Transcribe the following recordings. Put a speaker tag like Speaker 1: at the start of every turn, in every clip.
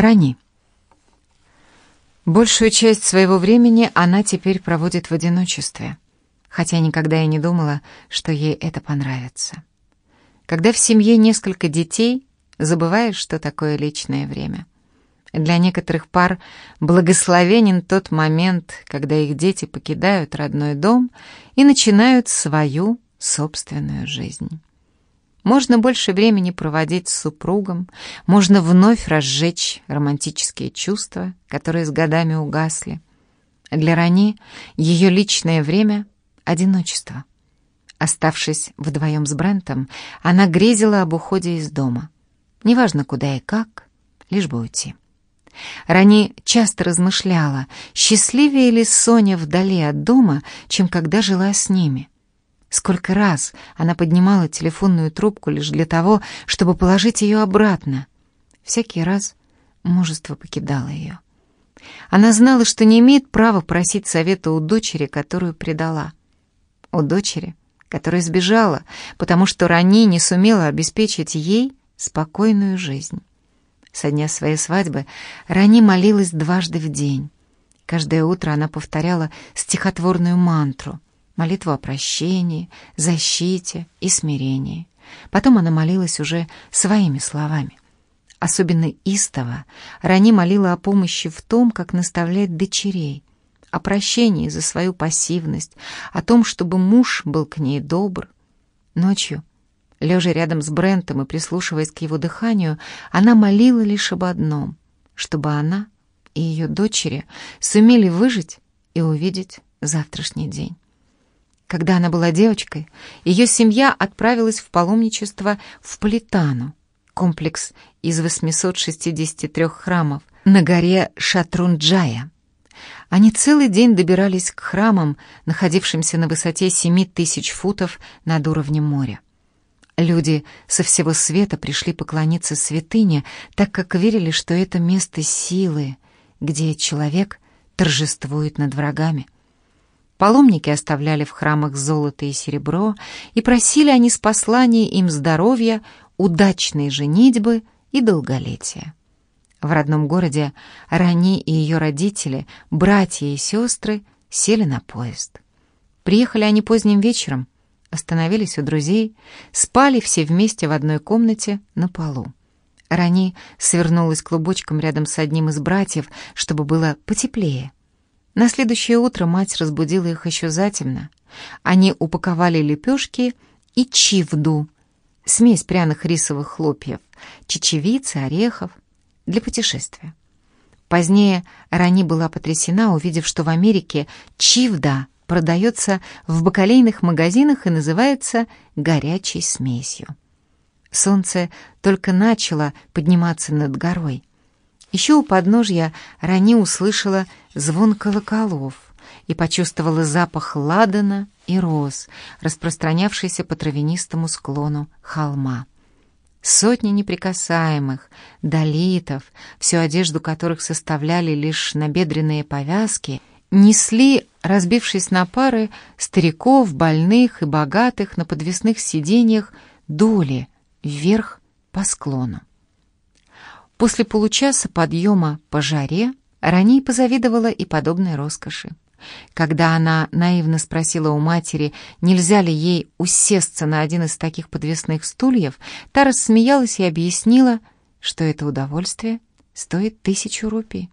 Speaker 1: Рани. Большую часть своего времени она теперь проводит в одиночестве, хотя никогда и не думала, что ей это понравится. Когда в семье несколько детей, забываешь, что такое личное время. Для некоторых пар благословенен тот момент, когда их дети покидают родной дом и начинают свою собственную жизнь. Можно больше времени проводить с супругом, можно вновь разжечь романтические чувства, которые с годами угасли. Для Рани ее личное время — одиночество. Оставшись вдвоем с Брентом, она грезила об уходе из дома. Неважно, куда и как, лишь бы уйти. Рани часто размышляла, счастливее ли Соня вдали от дома, чем когда жила с ними — Сколько раз она поднимала телефонную трубку лишь для того, чтобы положить ее обратно. Всякий раз мужество покидало ее. Она знала, что не имеет права просить совета у дочери, которую предала. У дочери, которая сбежала, потому что ранее не сумела обеспечить ей спокойную жизнь. Со дня своей свадьбы Рани молилась дважды в день. Каждое утро она повторяла стихотворную мантру — молитву о прощении, защите и смирении. Потом она молилась уже своими словами. Особенно истово Рани молила о помощи в том, как наставлять дочерей, о прощении за свою пассивность, о том, чтобы муж был к ней добр. Ночью, лежа рядом с Брентом и прислушиваясь к его дыханию, она молила лишь об одном, чтобы она и ее дочери сумели выжить и увидеть завтрашний день. Когда она была девочкой, ее семья отправилась в паломничество в Политану, комплекс из 863 храмов на горе Шатрунджая. Они целый день добирались к храмам, находившимся на высоте 7 тысяч футов над уровнем моря. Люди со всего света пришли поклониться святыне, так как верили, что это место силы, где человек торжествует над врагами. Паломники оставляли в храмах золото и серебро и просили они с посланием им здоровья, удачной женитьбы и долголетия. В родном городе Рани и ее родители, братья и сестры сели на поезд. Приехали они поздним вечером, остановились у друзей, спали все вместе в одной комнате на полу. Рани свернулась клубочком рядом с одним из братьев, чтобы было потеплее. На следующее утро мать разбудила их еще затемно. Они упаковали лепешки и чивду, смесь пряных рисовых хлопьев, чечевицы, орехов для путешествия. Позднее Рани была потрясена, увидев, что в Америке чивда продается в бакалейных магазинах и называется горячей смесью. Солнце только начало подниматься над горой. Еще у подножья Рани услышала звон колоколов и почувствовала запах ладана и роз, распространявшийся по травянистому склону холма. Сотни неприкасаемых, долитов, всю одежду которых составляли лишь набедренные повязки, несли, разбившись на пары, стариков, больных и богатых на подвесных сиденьях доли вверх по склону. После получаса подъема по жаре Рани позавидовала и подобной роскоши. Когда она наивно спросила у матери, нельзя ли ей усесться на один из таких подвесных стульев, та рассмеялась и объяснила, что это удовольствие стоит тысячу рупий.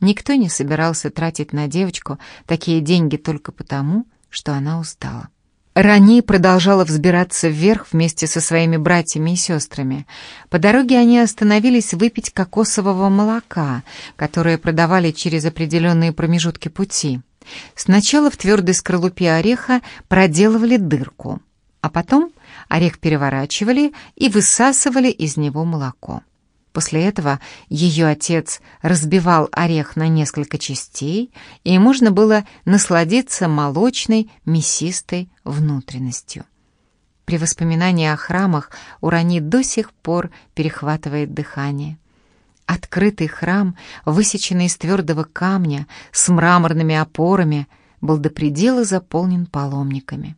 Speaker 1: Никто не собирался тратить на девочку такие деньги только потому, что она устала. Рани продолжала взбираться вверх вместе со своими братьями и сестрами. По дороге они остановились выпить кокосового молока, которое продавали через определенные промежутки пути. Сначала в твердой скорлупе ореха проделывали дырку, а потом орех переворачивали и высасывали из него молоко. После этого ее отец разбивал орех на несколько частей, и можно было насладиться молочной, мясистой внутренностью. При воспоминании о храмах Урани до сих пор перехватывает дыхание. Открытый храм, высеченный из твердого камня, с мраморными опорами, был до предела заполнен паломниками.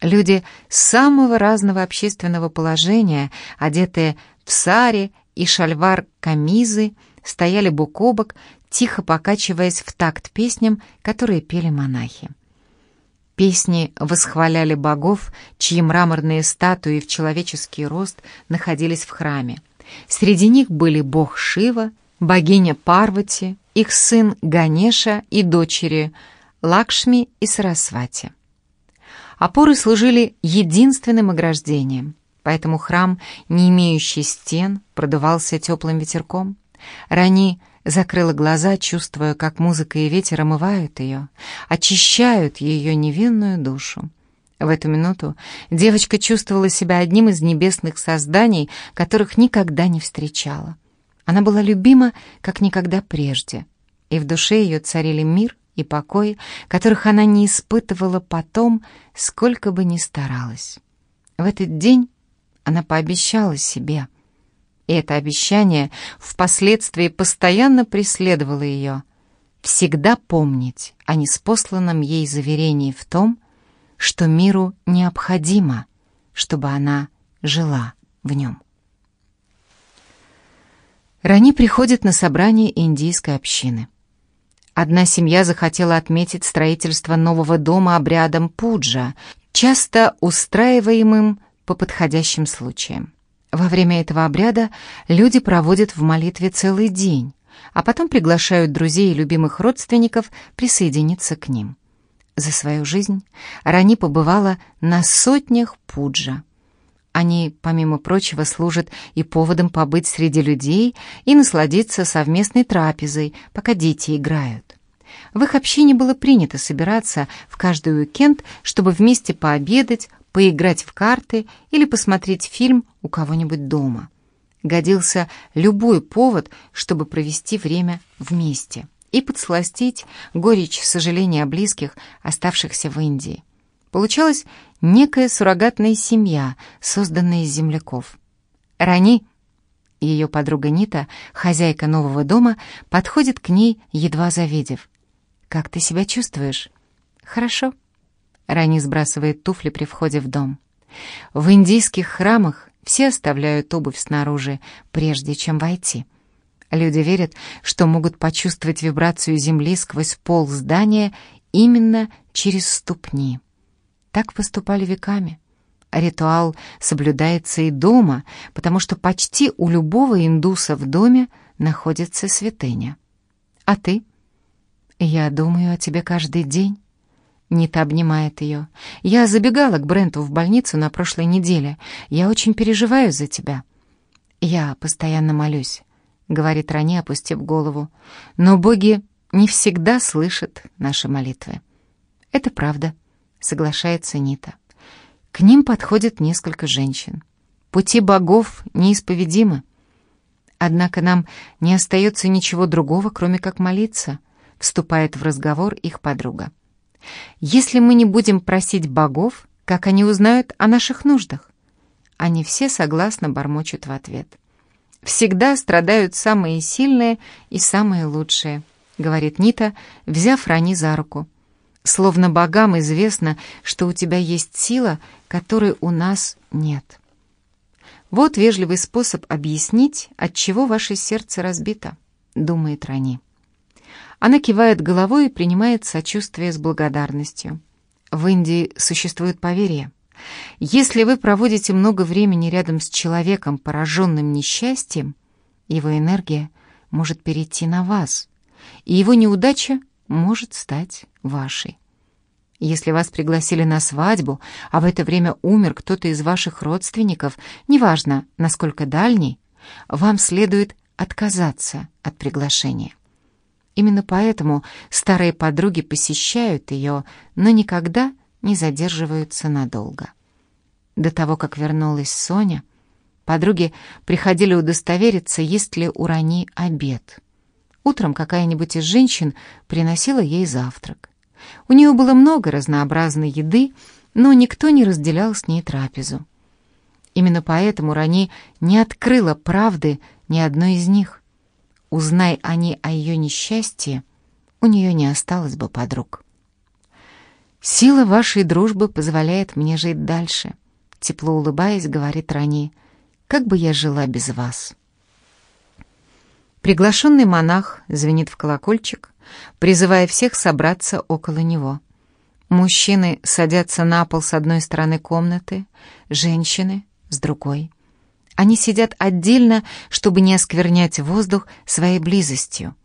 Speaker 1: Люди самого разного общественного положения, одетые в саре и шальвар камизы стояли бок о бок, тихо покачиваясь в такт песням, которые пели монахи. Песни восхваляли богов, чьи мраморные статуи в человеческий рост находились в храме. Среди них были бог Шива, богиня Парвати, их сын Ганеша и дочери Лакшми и Сарасвати. Опоры служили единственным ограждением, поэтому храм, не имеющий стен, продувался теплым ветерком. Рани закрыла глаза, чувствуя, как музыка и ветер омывают ее, очищают ее невинную душу. В эту минуту девочка чувствовала себя одним из небесных созданий, которых никогда не встречала. Она была любима, как никогда прежде, и в душе ее царили мир и покой, которых она не испытывала потом, сколько бы ни старалась. В этот день она пообещала себе, и это обещание впоследствии постоянно преследовало ее, всегда помнить о неспосланном ей заверении в том, что миру необходимо, чтобы она жила в нем. Рани приходит на собрание индийской общины. Одна семья захотела отметить строительство нового дома обрядом пуджа, часто устраиваемым по подходящим случаям. Во время этого обряда люди проводят в молитве целый день, а потом приглашают друзей и любимых родственников присоединиться к ним. За свою жизнь Рани побывала на сотнях пуджа. Они, помимо прочего, служат и поводом побыть среди людей и насладиться совместной трапезой, пока дети играют. В их общине было принято собираться в каждый уикенд, чтобы вместе пообедать, поиграть в карты или посмотреть фильм у кого-нибудь дома. Годился любой повод, чтобы провести время вместе и подсластить горечь сожаления о близких, оставшихся в Индии. Получалась некая суррогатная семья, созданная из земляков. Рани, ее подруга Нита, хозяйка нового дома, подходит к ней, едва завидев. «Как ты себя чувствуешь?» «Хорошо». Рани сбрасывает туфли при входе в дом. В индийских храмах все оставляют обувь снаружи, прежде чем войти. Люди верят, что могут почувствовать вибрацию земли сквозь пол здания именно через ступни. Так поступали веками. Ритуал соблюдается и дома, потому что почти у любого индуса в доме находится святыня. А ты? Я думаю о тебе каждый день. Нита обнимает ее. Я забегала к Бренту в больницу на прошлой неделе. Я очень переживаю за тебя. Я постоянно молюсь. — говорит Рани, опустив голову. «Но боги не всегда слышат наши молитвы». «Это правда», — соглашается Нита. К ним подходит несколько женщин. Пути богов неисповедимы. Однако нам не остается ничего другого, кроме как молиться, вступает в разговор их подруга. Если мы не будем просить богов, как они узнают о наших нуждах? Они все согласно бормочут в ответ. Всегда страдают самые сильные и самые лучшие, говорит Нита, взяв Рани за руку. Словно богам известно, что у тебя есть сила, которой у нас нет. Вот вежливый способ объяснить, от чего ваше сердце разбито, думает Рани. Она кивает головой и принимает сочувствие с благодарностью. В Индии существует поверье. Если вы проводите много времени рядом с человеком, пораженным несчастьем, его энергия может перейти на вас, и его неудача может стать вашей. Если вас пригласили на свадьбу, а в это время умер кто-то из ваших родственников, неважно, насколько дальний, вам следует отказаться от приглашения. Именно поэтому старые подруги посещают ее, но никогда не задерживаются надолго. До того, как вернулась Соня, подруги приходили удостовериться, есть ли у Рани обед. Утром какая-нибудь из женщин приносила ей завтрак. У нее было много разнообразной еды, но никто не разделял с ней трапезу. Именно поэтому Рани не открыла правды ни одной из них. Узнай они о ее несчастье, у нее не осталось бы подруг. «Сила вашей дружбы позволяет мне жить дальше», — тепло улыбаясь, говорит Рани. «Как бы я жила без вас?» Приглашенный монах звенит в колокольчик, призывая всех собраться около него. Мужчины садятся на пол с одной стороны комнаты, женщины — с другой. Они сидят отдельно, чтобы не осквернять воздух своей близостью.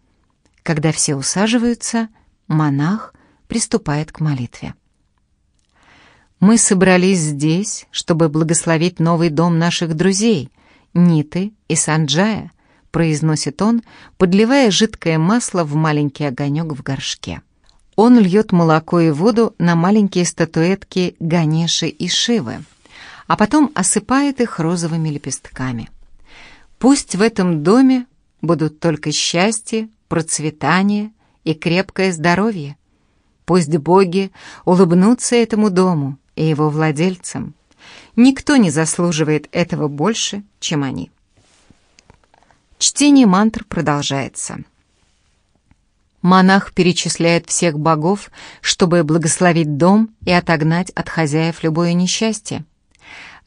Speaker 1: Когда все усаживаются, монах приступает к молитве. «Мы собрались здесь, чтобы благословить новый дом наших друзей, Ниты и Санджая», произносит он, подливая жидкое масло в маленький огонек в горшке. Он льет молоко и воду на маленькие статуэтки Ганеши и Шивы, а потом осыпает их розовыми лепестками. Пусть в этом доме будут только счастье, процветание и крепкое здоровье. Пусть боги улыбнутся этому дому и его владельцам. Никто не заслуживает этого больше, чем они. Чтение мантр продолжается. Монах перечисляет всех богов, чтобы благословить дом и отогнать от хозяев любое несчастье.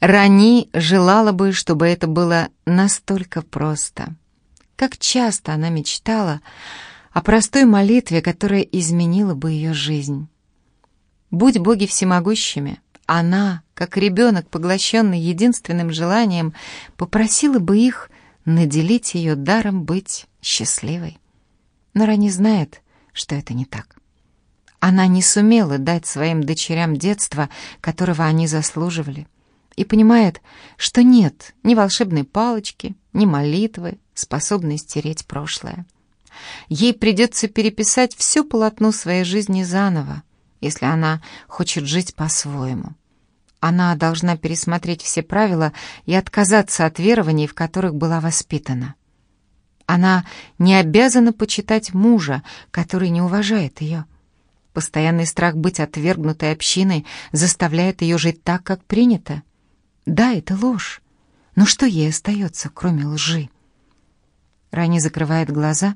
Speaker 1: Рани желала бы, чтобы это было настолько просто. Как часто она мечтала о простой молитве, которая изменила бы ее жизнь. Будь боги всемогущими, она, как ребенок, поглощенный единственным желанием, попросила бы их наделить ее даром быть счастливой. Но Рани знает, что это не так. Она не сумела дать своим дочерям детство, которого они заслуживали, и понимает, что нет ни волшебной палочки, ни молитвы, способной стереть прошлое. Ей придется переписать все полотно своей жизни заново, если она хочет жить по-своему. Она должна пересмотреть все правила и отказаться от верований, в которых была воспитана. Она не обязана почитать мужа, который не уважает ее. Постоянный страх быть отвергнутой общиной заставляет ее жить так, как принято. Да, это ложь, но что ей остается, кроме лжи? Рани закрывает глаза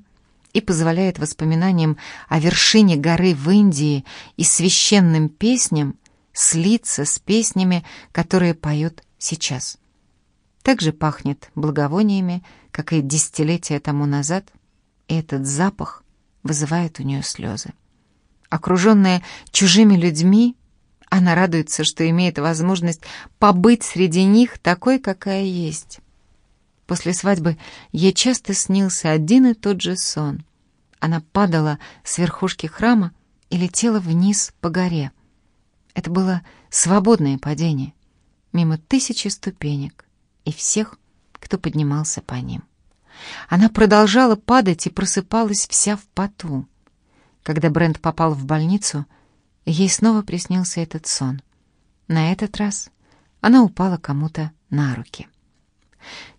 Speaker 1: и позволяет воспоминаниям о вершине горы в Индии и священным песням слиться с песнями, которые поют сейчас. Так же пахнет благовониями, как и десятилетия тому назад, и этот запах вызывает у нее слезы. Окруженная чужими людьми, она радуется, что имеет возможность побыть среди них такой, какая есть. После свадьбы ей часто снился один и тот же сон. Она падала с верхушки храма и летела вниз по горе. Это было свободное падение, мимо тысячи ступенек и всех, кто поднимался по ним. Она продолжала падать и просыпалась вся в поту. Когда Брент попал в больницу, ей снова приснился этот сон. На этот раз она упала кому-то на руки.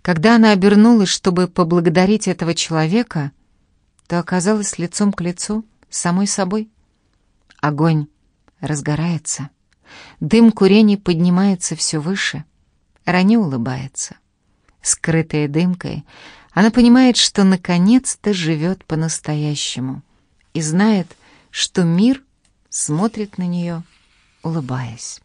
Speaker 1: Когда она обернулась, чтобы поблагодарить этого человека, то оказалась лицом к лицу с самой собой. Огонь разгорается. Дым курений поднимается все выше. Рани улыбается. Скрытая дымкой, она понимает, что наконец-то живет по-настоящему и знает, что мир смотрит на нее, улыбаясь.